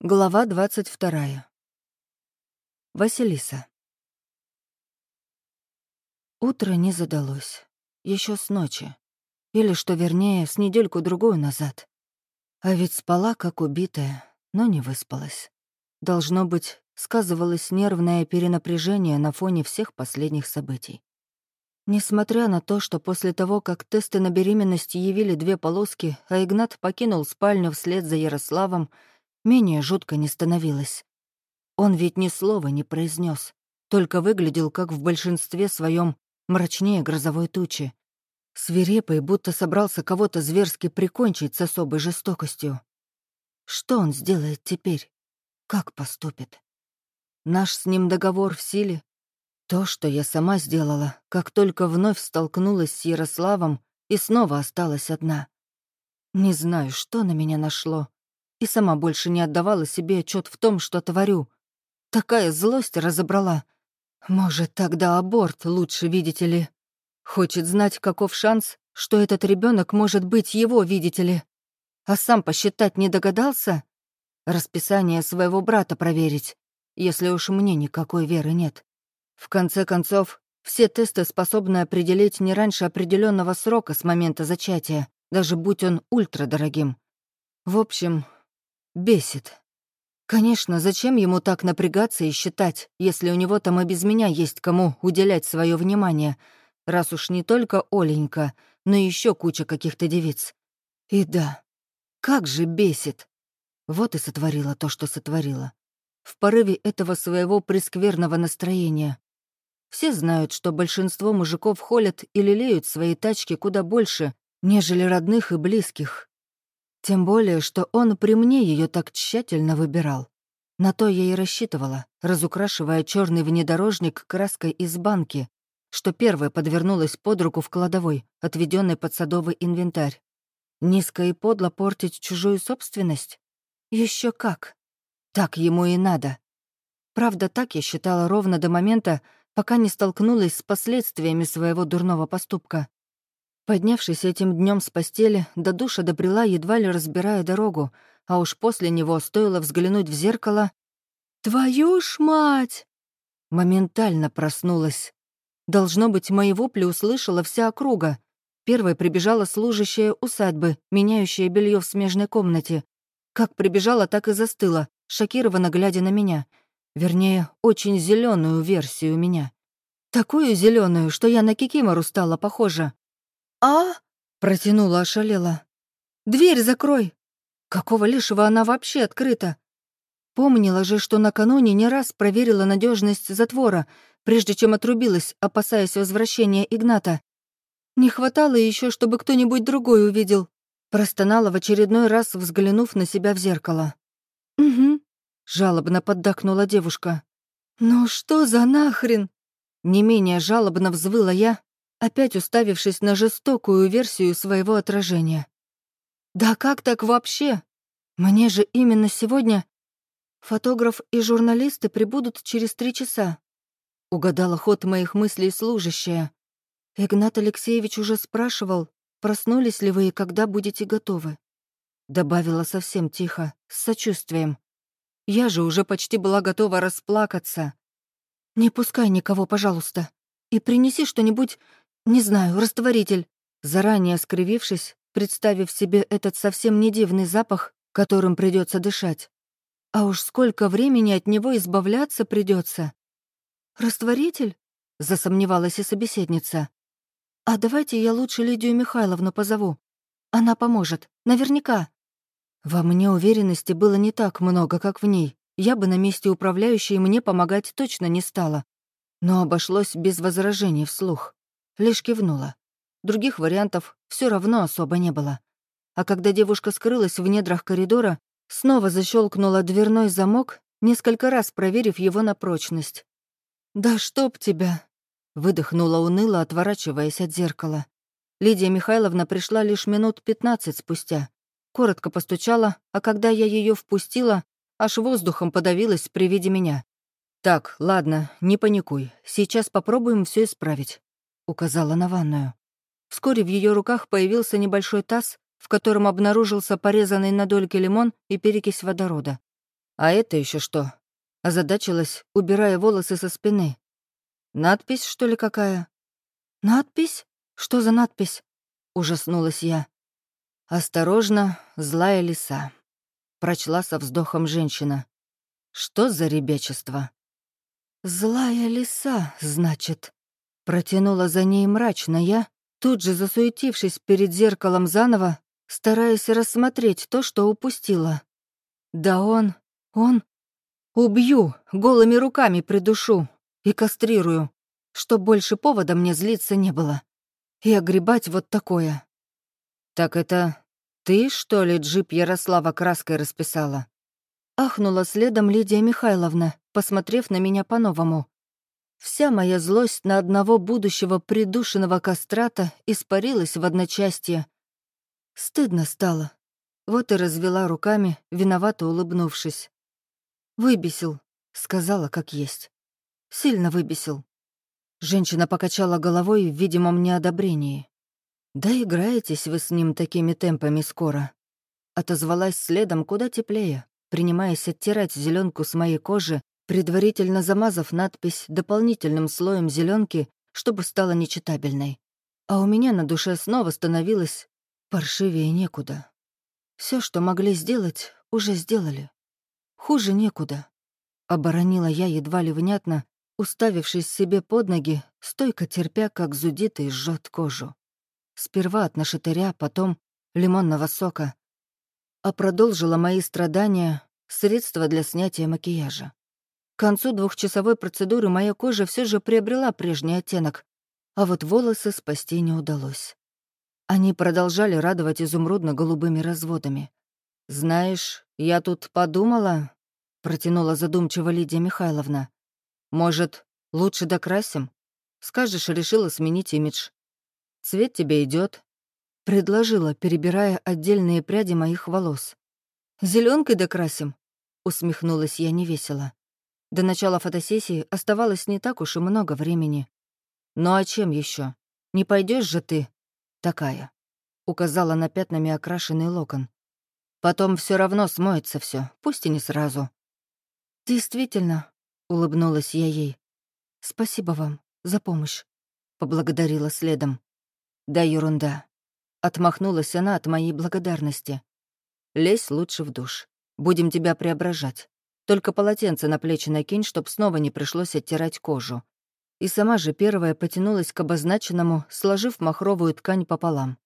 Глава двадцать вторая. Василиса. Утро не задалось. Еще с ночи. Или, что вернее, с недельку-другую назад. А ведь спала, как убитая, но не выспалась. Должно быть, сказывалось нервное перенапряжение на фоне всех последних событий. Несмотря на то, что после того, как тесты на беременность явили две полоски, а Игнат покинул спальню вслед за Ярославом, менее жутко не становилось. Он ведь ни слова не произнес, только выглядел, как в большинстве своем мрачнее грозовой тучи. Свирепый, будто собрался кого-то зверски прикончить с особой жестокостью. Что он сделает теперь? Как поступит? Наш с ним договор в силе. То, что я сама сделала, как только вновь столкнулась с Ярославом и снова осталась одна. Не знаю, что на меня нашло, и сама больше не отдавала себе отчет в том, что творю. Такая злость разобрала. Может, тогда аборт лучше, видите ли. Хочет знать, каков шанс, что этот ребенок может быть его, видите ли. А сам посчитать не догадался? Расписание своего брата проверить, если уж мне никакой веры нет. В конце концов, все тесты способны определить не раньше определенного срока с момента зачатия, даже будь он ультрадорогим. В общем, Бесит. Конечно, зачем ему так напрягаться и считать, если у него там и без меня есть кому уделять свое внимание, раз уж не только Оленька, но еще куча каких-то девиц. И да, как же бесит. Вот и сотворила то, что сотворила. В порыве этого своего прескверного настроения. Все знают, что большинство мужиков холят и лелеют свои тачки куда больше, нежели родных и близких, тем более, что он при мне ее так тщательно выбирал. На то я и рассчитывала, разукрашивая черный внедорожник краской из банки, что первая подвернулась под руку в кладовой, отведенной под садовый инвентарь. Низко и подло портить чужую собственность? Еще как. Так ему и надо. Правда, так я считала ровно до момента, пока не столкнулась с последствиями своего дурного поступка. Поднявшись этим днем с постели, до душа добрела, едва ли разбирая дорогу, а уж после него стоило взглянуть в зеркало. «Твою ж мать!» Моментально проснулась. Должно быть, мои вопли услышала вся округа. Первой прибежала служащая усадьбы, меняющая белье в смежной комнате. Как прибежала, так и застыла, шокированно глядя на меня. Вернее, очень зеленую версию меня. Такую зеленую, что я на Кикимору стала похожа. «А?» — протянула ошалела. «Дверь закрой!» Какого лишего она вообще открыта? Помнила же, что накануне не раз проверила надежность затвора, прежде чем отрубилась, опасаясь возвращения Игната. Не хватало еще, чтобы кто-нибудь другой увидел. Простонала в очередной раз, взглянув на себя в зеркало. «Угу», — жалобно поддакнула девушка. «Ну что за нахрен?» Не менее жалобно взвыла я, опять уставившись на жестокую версию своего отражения. «Да как так вообще? Мне же именно сегодня фотограф и журналисты прибудут через три часа». Угадала ход моих мыслей служащая. Игнат Алексеевич уже спрашивал, проснулись ли вы и когда будете готовы. Добавила совсем тихо, с сочувствием. Я же уже почти была готова расплакаться. «Не пускай никого, пожалуйста, и принеси что-нибудь «Не знаю, растворитель». Заранее скривившись, представив себе этот совсем не дивный запах, которым придется дышать. А уж сколько времени от него избавляться придется. «Растворитель?» — засомневалась и собеседница. «А давайте я лучше Лидию Михайловну позову. Она поможет, наверняка». Во мне уверенности было не так много, как в ней. Я бы на месте управляющей мне помогать точно не стала. Но обошлось без возражений вслух лишь кивнула. Других вариантов все равно особо не было. А когда девушка скрылась в недрах коридора, снова защелкнула дверной замок, несколько раз проверив его на прочность. «Да чтоб тебя!» — выдохнула уныло, отворачиваясь от зеркала. Лидия Михайловна пришла лишь минут пятнадцать спустя. Коротко постучала, а когда я ее впустила, аж воздухом подавилась при виде меня. «Так, ладно, не паникуй. Сейчас попробуем все исправить указала на ванную. Вскоре в ее руках появился небольшой таз, в котором обнаружился порезанный на дольки лимон и перекись водорода. «А это еще что?» Озадачилась, убирая волосы со спины. «Надпись, что ли, какая?» «Надпись? Что за надпись?» Ужаснулась я. «Осторожно, злая лиса», — прочла со вздохом женщина. «Что за ребячество?» «Злая лиса, значит», — протянула за ней мрачно я, тут же засуетившись перед зеркалом заново, стараясь рассмотреть то, что упустила. «Да он, он...» «Убью, голыми руками придушу и кастрирую, чтоб больше повода мне злиться не было. И огребать вот такое». «Так это ты, что ли, джип Ярослава краской расписала?» Ахнула следом Лидия Михайловна, посмотрев на меня по-новому. Вся моя злость на одного будущего придушенного кастрата испарилась в одночасье. Стыдно стало. Вот и развела руками, виновато улыбнувшись. «Выбесил», — сказала как есть. «Сильно выбесил». Женщина покачала головой в видимом неодобрении. «Да играетесь вы с ним такими темпами скоро». Отозвалась следом куда теплее, принимаясь оттирать зеленку с моей кожи, предварительно замазав надпись дополнительным слоем зеленки, чтобы стала нечитабельной. А у меня на душе снова становилось паршивее некуда. Все, что могли сделать, уже сделали. Хуже некуда. Оборонила я едва ли внятно, уставившись себе под ноги, стойко терпя, как зудит и жжет кожу. Сперва от нашатыря, потом лимонного сока. А продолжила мои страдания средства для снятия макияжа. К концу двухчасовой процедуры моя кожа все же приобрела прежний оттенок, а вот волосы спасти не удалось. Они продолжали радовать изумрудно-голубыми разводами. «Знаешь, я тут подумала...» — протянула задумчиво Лидия Михайловна. «Может, лучше докрасим? Скажешь, решила сменить имидж. Цвет тебе идет, предложила, перебирая отдельные пряди моих волос. Зеленкой докрасим?» — усмехнулась я невесело. До начала фотосессии оставалось не так уж и много времени. «Ну а чем еще? Не пойдешь же ты такая», — указала на пятнами окрашенный локон. «Потом все равно смоется все, пусть и не сразу». «Действительно», — улыбнулась я ей. «Спасибо вам за помощь», — поблагодарила следом. «Да ерунда». Отмахнулась она от моей благодарности. «Лезь лучше в душ. Будем тебя преображать. Только полотенце на плечи накинь, чтоб снова не пришлось оттирать кожу и сама же первая потянулась к обозначенному, сложив махровую ткань пополам.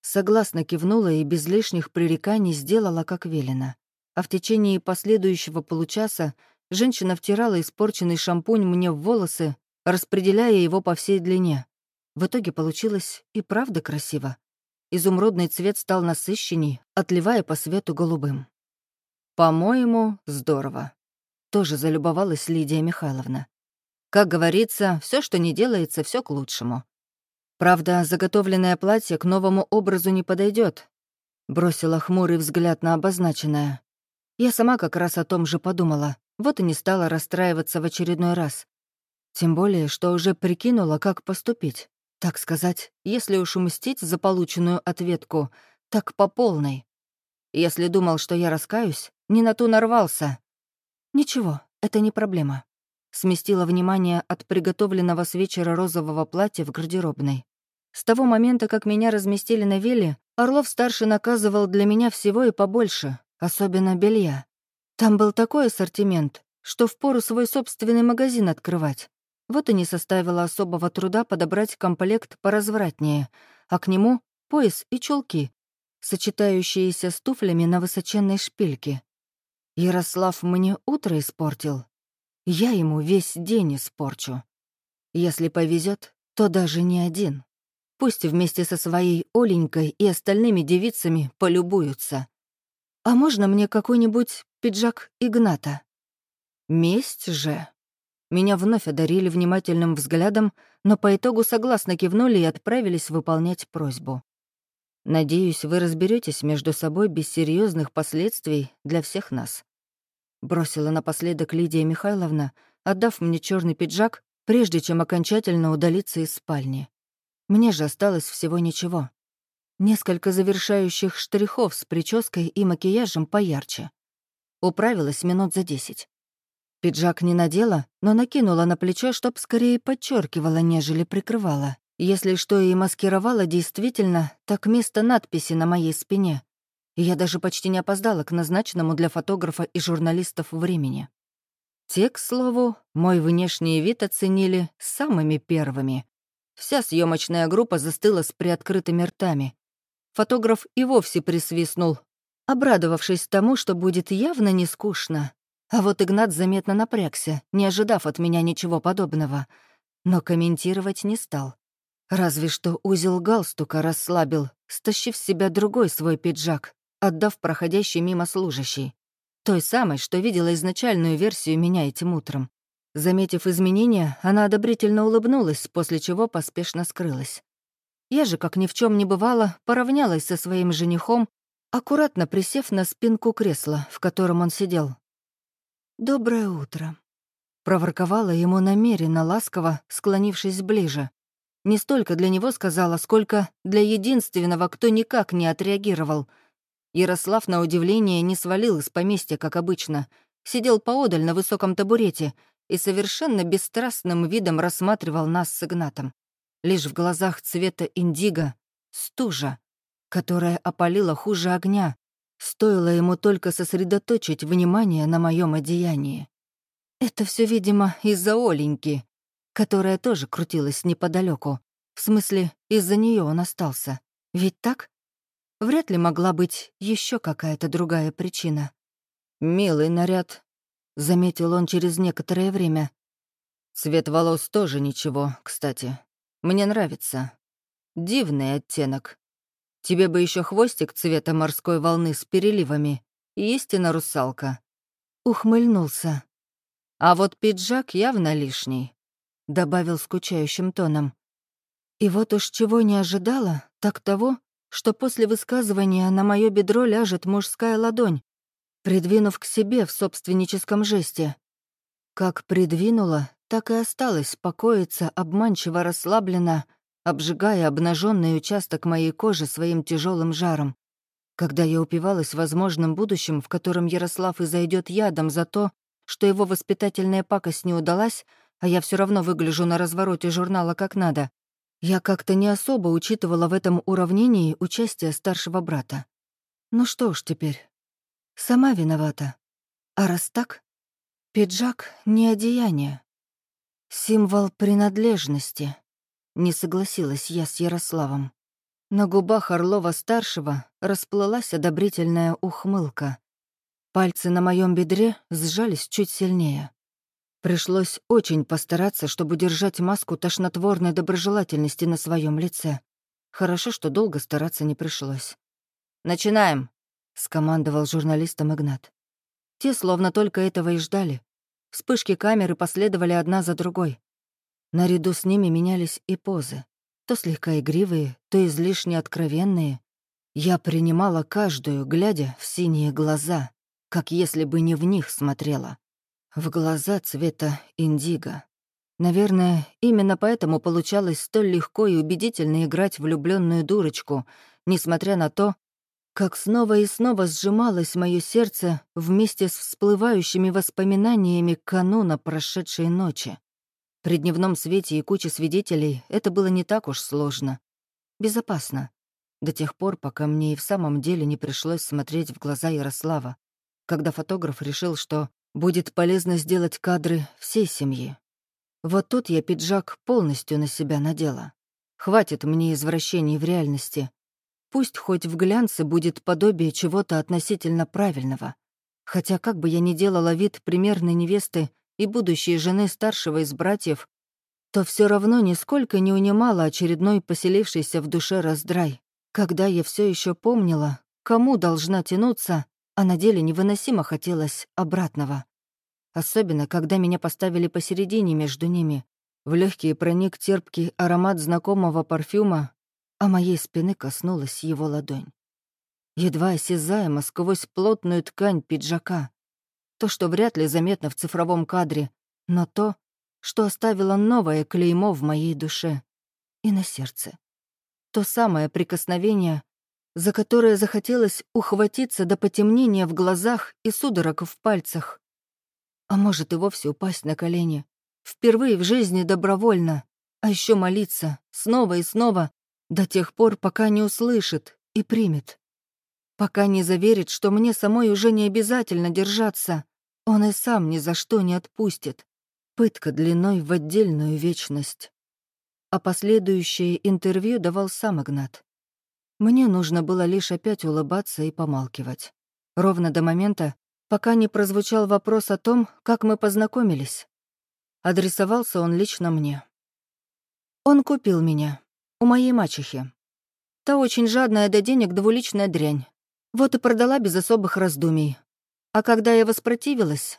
Согласно кивнула и без лишних пререканий сделала, как велено. А в течение последующего получаса женщина втирала испорченный шампунь мне в волосы, распределяя его по всей длине. В итоге получилось и правда красиво. Изумрудный цвет стал насыщенней, отливая по свету голубым. «По-моему, здорово», — тоже залюбовалась Лидия Михайловна. Как говорится, все, что не делается, все к лучшему. Правда, заготовленное платье к новому образу не подойдет. Бросила хмурый взгляд на обозначенное. Я сама как раз о том же подумала, вот и не стала расстраиваться в очередной раз. Тем более, что уже прикинула, как поступить. Так сказать, если уж умстить за полученную ответку, так по полной. Если думал, что я раскаюсь, не на ту нарвался. Ничего, это не проблема сместила внимание от приготовленного с вечера розового платья в гардеробной. С того момента, как меня разместили на веле, Орлов-старший наказывал для меня всего и побольше, особенно белья. Там был такой ассортимент, что впору свой собственный магазин открывать. Вот и не составило особого труда подобрать комплект поразвратнее, а к нему — пояс и чулки, сочетающиеся с туфлями на высоченной шпильке. Ярослав мне утро испортил, я ему весь день испорчу. Если повезет, то даже не один. Пусть вместе со своей Оленькой и остальными девицами полюбуются. А можно мне какой-нибудь пиджак Игната? Месть же. Меня вновь одарили внимательным взглядом, но по итогу согласно кивнули и отправились выполнять просьбу. Надеюсь, вы разберетесь между собой без серьезных последствий для всех нас. Бросила напоследок Лидия Михайловна, отдав мне черный пиджак, прежде чем окончательно удалиться из спальни. Мне же осталось всего ничего. Несколько завершающих штрихов с прической и макияжем поярче. Управилась минут за десять. Пиджак не надела, но накинула на плечо, чтоб скорее подчеркивала, нежели прикрывала. Если что и маскировала действительно, так место надписи на моей спине. я даже почти не опоздала к назначенному для фотографа и журналистов времени. Те, к слову, мой внешний вид оценили самыми первыми. Вся съемочная группа застыла с приоткрытыми ртами. Фотограф и вовсе присвистнул, обрадовавшись тому, что будет явно не скучно. А вот Игнат заметно напрягся, не ожидав от меня ничего подобного, но комментировать не стал. Разве что узел галстука расслабил, стащив с себя другой свой пиджак, отдав проходящий мимо служащий. Той самой, что видела изначальную версию меня этим утром. Заметив изменения, она одобрительно улыбнулась, после чего поспешно скрылась. Я же, как ни в чем не бывало, поравнялась со своим женихом, аккуратно присев на спинку кресла, в котором он сидел. «Доброе утро», — проворковала ему намеренно ласково, склонившись ближе. Не столько для него сказала, сколько для единственного, кто никак не отреагировал. Ярослав, на удивление, не свалил из поместья, как обычно. Сидел поодаль на высоком табурете и совершенно бесстрастным видом рассматривал нас с Игнатом. Лишь в глазах цвета индиго — стужа, которая опалила хуже огня, стоило ему только сосредоточить внимание на моем одеянии. Это все, видимо, из-за Оленьки, которая тоже крутилась неподалеку. В смысле, из-за нее он остался. Ведь так? Вряд ли могла быть еще какая-то другая причина. «Милый наряд», — заметил он через некоторое время. «Цвет волос тоже ничего, кстати. Мне нравится. Дивный оттенок. Тебе бы еще хвостик цвета морской волны с переливами. Истинно русалка». Ухмыльнулся. А вот пиджак явно лишний. — добавил скучающим тоном. И вот уж чего не ожидала, так того, что после высказывания на мое бедро ляжет мужская ладонь, придвинув к себе в собственническом жесте. Как придвинула, так и осталась покоиться обманчиво расслабленно, обжигая обнаженный участок моей кожи своим тяжелым жаром. Когда я упивалась возможным будущим, в котором Ярослав и зайдет ядом за то, что его воспитательная пакость не удалась, а я все равно выгляжу на развороте журнала как надо. Я как-то не особо учитывала в этом уравнении участие старшего брата. Ну что ж теперь. Сама виновата. А раз так, пиджак — не одеяние. Символ принадлежности. Не согласилась я с Ярославом. На губах Орлова-старшего расплылась одобрительная ухмылка. Пальцы на моем бедре сжались чуть сильнее. Пришлось очень постараться, чтобы держать маску тошнотворной доброжелательности на своем лице. Хорошо, что долго стараться не пришлось. «Начинаем», — скомандовал журналистам Игнат. Те словно только этого и ждали. Вспышки камеры последовали одна за другой. Наряду с ними менялись и позы. То слегка игривые, то излишне откровенные. Я принимала каждую, глядя в синие глаза, как если бы не в них смотрела в глаза цвета индиго. Наверное, именно поэтому получалось столь легко и убедительно играть влюбленную дурочку, несмотря на то, как снова и снова сжималось мое сердце вместе с всплывающими воспоминаниями кануна прошедшей ночи. При дневном свете и куче свидетелей это было не так уж сложно. Безопасно. До тех пор, пока мне и в самом деле не пришлось смотреть в глаза Ярослава, когда фотограф решил, что Будет полезно сделать кадры всей семьи. Вот тут я пиджак полностью на себя надела. Хватит мне извращений в реальности. Пусть хоть в глянце будет подобие чего-то относительно правильного. Хотя как бы я ни делала вид примерной невесты и будущей жены старшего из братьев, то все равно нисколько не унимала очередной поселившийся в душе раздрай, когда я все еще помнила, кому должна тянуться а на деле невыносимо хотелось обратного. Особенно, когда меня поставили посередине между ними. В легкий проник терпкий аромат знакомого парфюма, а моей спины коснулась его ладонь. Едва осязаемо сквозь плотную ткань пиджака. То, что вряд ли заметно в цифровом кадре, но то, что оставило новое клеймо в моей душе и на сердце. То самое прикосновение, за которое захотелось ухватиться до потемнения в глазах и судорог в пальцах. А может и вовсе упасть на колени. Впервые в жизни добровольно. А еще молиться снова и снова до тех пор, пока не услышит и примет. Пока не заверит, что мне самой уже не обязательно держаться. Он и сам ни за что не отпустит. Пытка длиной в отдельную вечность. А последующее интервью давал сам Игнат. Мне нужно было лишь опять улыбаться и помалкивать. Ровно до момента, пока не прозвучал вопрос о том, как мы познакомились. Адресовался он лично мне. Он купил меня. У моей мачехи. Та очень жадная до денег двуличная дрянь. Вот и продала без особых раздумий. А когда я воспротивилась,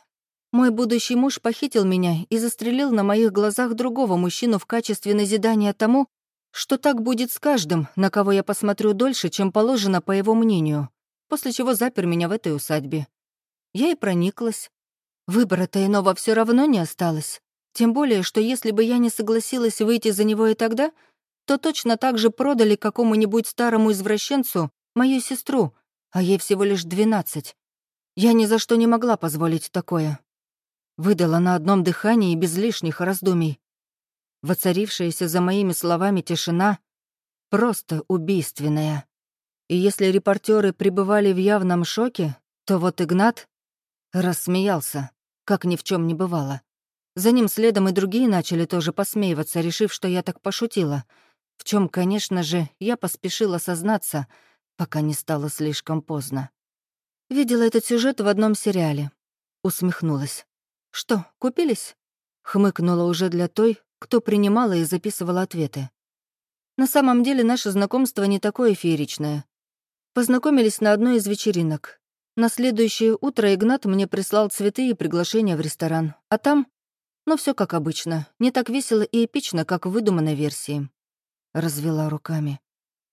мой будущий муж похитил меня и застрелил на моих глазах другого мужчину в качестве назидания тому, что так будет с каждым, на кого я посмотрю дольше, чем положено по его мнению, после чего запер меня в этой усадьбе. Я и прониклась. Выбора-то иного все равно не осталось. Тем более, что если бы я не согласилась выйти за него и тогда, то точно так же продали какому-нибудь старому извращенцу мою сестру, а ей всего лишь двенадцать. Я ни за что не могла позволить такое. Выдала на одном дыхании без лишних раздумий. Воцарившаяся за моими словами тишина просто убийственная. И если репортеры пребывали в явном шоке, то вот Игнат рассмеялся, как ни в чем не бывало. За ним следом и другие начали тоже посмеиваться, решив, что я так пошутила, в чем, конечно же, я поспешила сознаться, пока не стало слишком поздно. Видела этот сюжет в одном сериале. Усмехнулась. «Что, купились?» Хмыкнула уже для той, кто принимала и записывала ответы. На самом деле наше знакомство не такое фееричное. Познакомились на одной из вечеринок. На следующее утро Игнат мне прислал цветы и приглашение в ресторан. А там... Ну, все как обычно. Не так весело и эпично, как в выдуманной версии. Развела руками.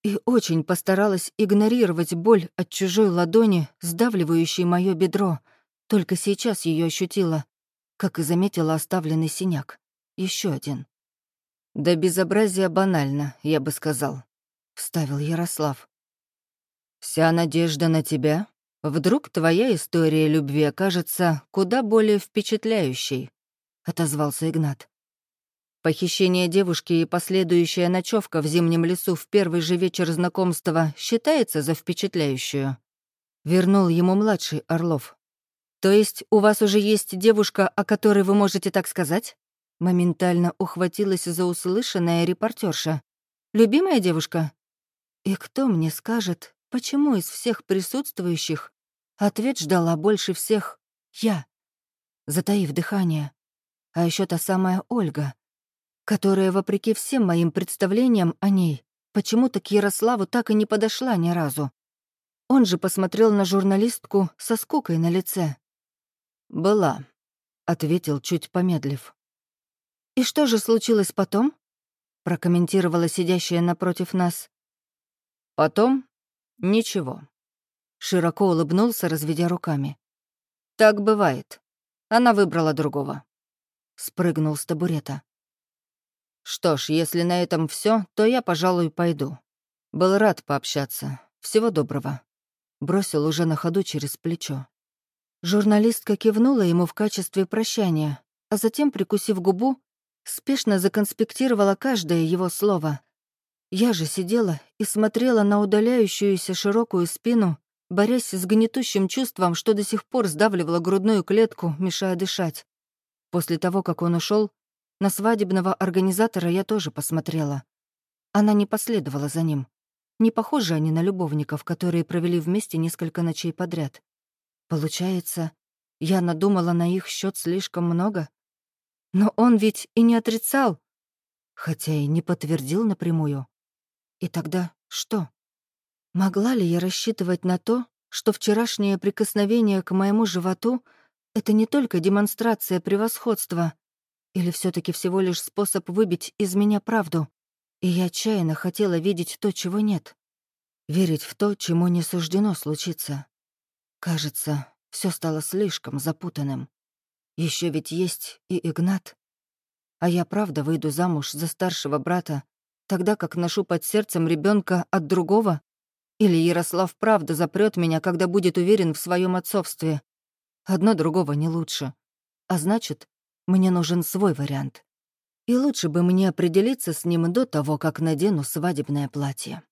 И очень постаралась игнорировать боль от чужой ладони, сдавливающей мое бедро. Только сейчас ее ощутила, как и заметила оставленный синяк. Еще один. «Да безобразие банально, я бы сказал», — вставил Ярослав. «Вся надежда на тебя. Вдруг твоя история любви окажется куда более впечатляющей», — отозвался Игнат. Похищение девушки и последующая ночевка в зимнем лесу в первый же вечер знакомства считается за впечатляющую. Вернул ему младший Орлов. То есть у вас уже есть девушка, о которой вы можете так сказать? Моментально ухватилась за услышанное репортерша. «Любимая девушка?» И кто мне скажет, почему из всех присутствующих ответ ждала больше всех я, затаив дыхание. А еще та самая Ольга, которая, вопреки всем моим представлениям о ней, почему-то к Ярославу так и не подошла ни разу. Он же посмотрел на журналистку со скукой на лице. «Была», — ответил, чуть помедлив. «И что же случилось потом?» — прокомментировала сидящая напротив нас. «Потом? Ничего». Широко улыбнулся, разведя руками. «Так бывает. Она выбрала другого». Спрыгнул с табурета. «Что ж, если на этом все, то я, пожалуй, пойду. Был рад пообщаться. Всего доброго». Бросил уже на ходу через плечо. Журналистка кивнула ему в качестве прощания, а затем, прикусив губу, спешно законспектировала каждое его слово. Я же сидела и смотрела на удаляющуюся широкую спину, борясь с гнетущим чувством, что до сих пор сдавливала грудную клетку, мешая дышать. После того, как он ушел, на свадебного организатора я тоже посмотрела. Она не последовала за ним. Не похожи они на любовников, которые провели вместе несколько ночей подряд. Получается, я надумала на их счет слишком много? Но он ведь и не отрицал, хотя и не подтвердил напрямую. И тогда что? Могла ли я рассчитывать на то, что вчерашнее прикосновение к моему животу — это не только демонстрация превосходства, или все таки всего лишь способ выбить из меня правду, и я отчаянно хотела видеть то, чего нет, верить в то, чему не суждено случиться. Кажется, все стало слишком запутанным. Еще ведь есть и Игнат. А я правда выйду замуж за старшего брата, тогда как ношу под сердцем ребенка от другого? Или Ярослав правда запрет меня, когда будет уверен в своем отцовстве. Одно другого не лучше. А значит, мне нужен свой вариант. И лучше бы мне определиться с ним до того, как надену свадебное платье.